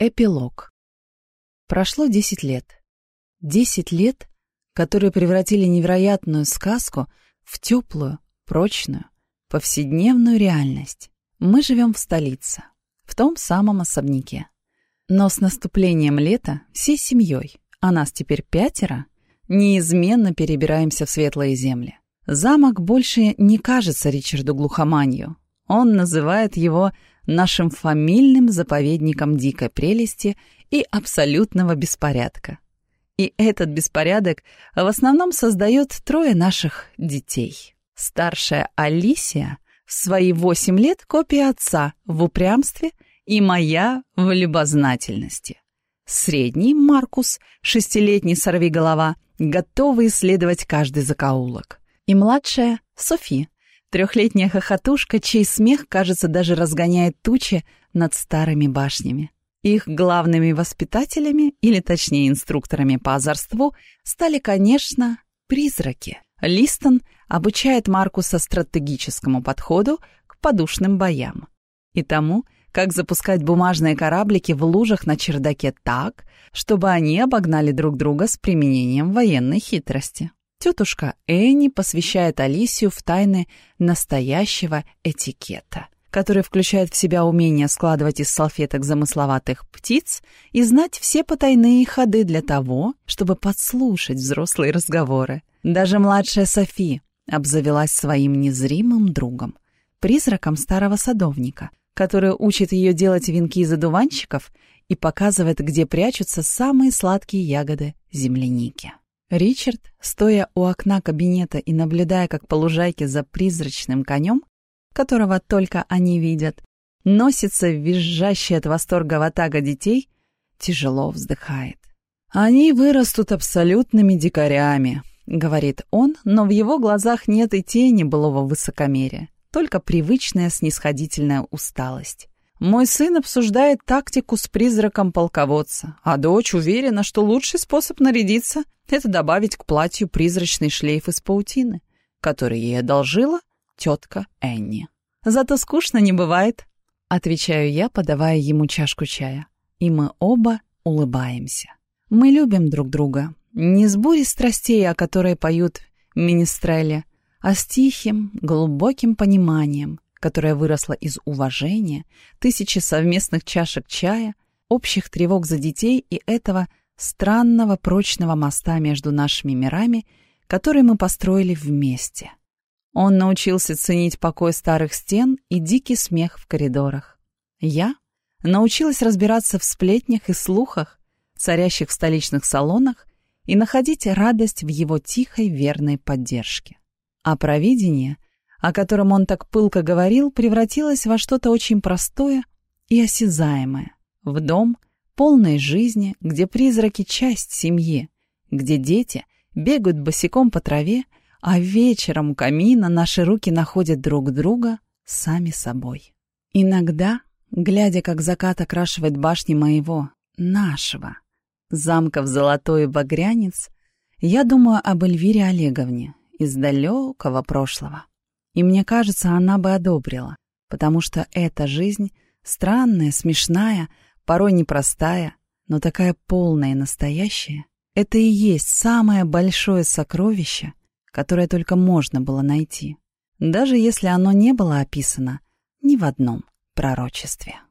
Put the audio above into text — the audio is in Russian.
Эпилог. Прошло десять лет. Десять лет, которые превратили невероятную сказку в теплую, прочную, повседневную реальность. Мы живем в столице, в том самом особняке. Но с наступлением лета всей семьей, а нас теперь пятеро, неизменно перебираемся в светлые земли. Замок больше не кажется Ричарду глухоманью. Он называет его нашим фамильным заповедником дикой прелести и абсолютного беспорядка. И этот беспорядок в основном создает трое наших детей. Старшая Алисия в свои восемь лет копия отца в упрямстве и моя в любознательности. Средний Маркус, шестилетний сорвиголова, готовый исследовать каждый закоулок. И младшая Софи, Трехлетняя хохотушка, чей смех, кажется, даже разгоняет тучи над старыми башнями. Их главными воспитателями, или точнее инструкторами по озорству, стали, конечно, призраки. Листон обучает Маркуса стратегическому подходу к подушным боям и тому, как запускать бумажные кораблики в лужах на чердаке так, чтобы они обогнали друг друга с применением военной хитрости тетушка Энни посвящает Алисию в тайны настоящего этикета, который включает в себя умение складывать из салфеток замысловатых птиц и знать все потайные ходы для того, чтобы подслушать взрослые разговоры. Даже младшая Софи обзавелась своим незримым другом, призраком старого садовника, который учит ее делать венки из одуванчиков и показывает, где прячутся самые сладкие ягоды земляники. Ричард, стоя у окна кабинета и наблюдая, как по лужайке за призрачным конем, которого только они видят, носится визжащий от восторга ватага детей, тяжело вздыхает. «Они вырастут абсолютными дикарями», — говорит он, но в его глазах нет и тени былого высокомерия, только привычная снисходительная усталость. Мой сын обсуждает тактику с призраком полководца, а дочь уверена, что лучший способ нарядиться — это добавить к платью призрачный шлейф из паутины, который ей одолжила тетка Энни. «Зато скучно не бывает», — отвечаю я, подавая ему чашку чая. И мы оба улыбаемся. Мы любим друг друга. Не с бурей страстей, о которой поют министрели, а с тихим, глубоким пониманием, которая выросла из уважения, тысячи совместных чашек чая, общих тревог за детей и этого странного прочного моста между нашими мирами, который мы построили вместе. Он научился ценить покой старых стен и дикий смех в коридорах. Я научилась разбираться в сплетнях и слухах, царящих в столичных салонах, и находить радость в его тихой верной поддержке. А провидение о котором он так пылко говорил, превратилось во что-то очень простое и осязаемое. В дом, полной жизни, где призраки — часть семьи, где дети бегают босиком по траве, а вечером у камина наши руки находят друг друга сами собой. Иногда, глядя, как закат окрашивает башни моего, нашего, замка в золотой багрянец, я думаю об Эльвире Олеговне из далекого прошлого. И мне кажется, она бы одобрила, потому что эта жизнь странная, смешная, порой непростая, но такая полная и настоящая. Это и есть самое большое сокровище, которое только можно было найти, даже если оно не было описано ни в одном пророчестве.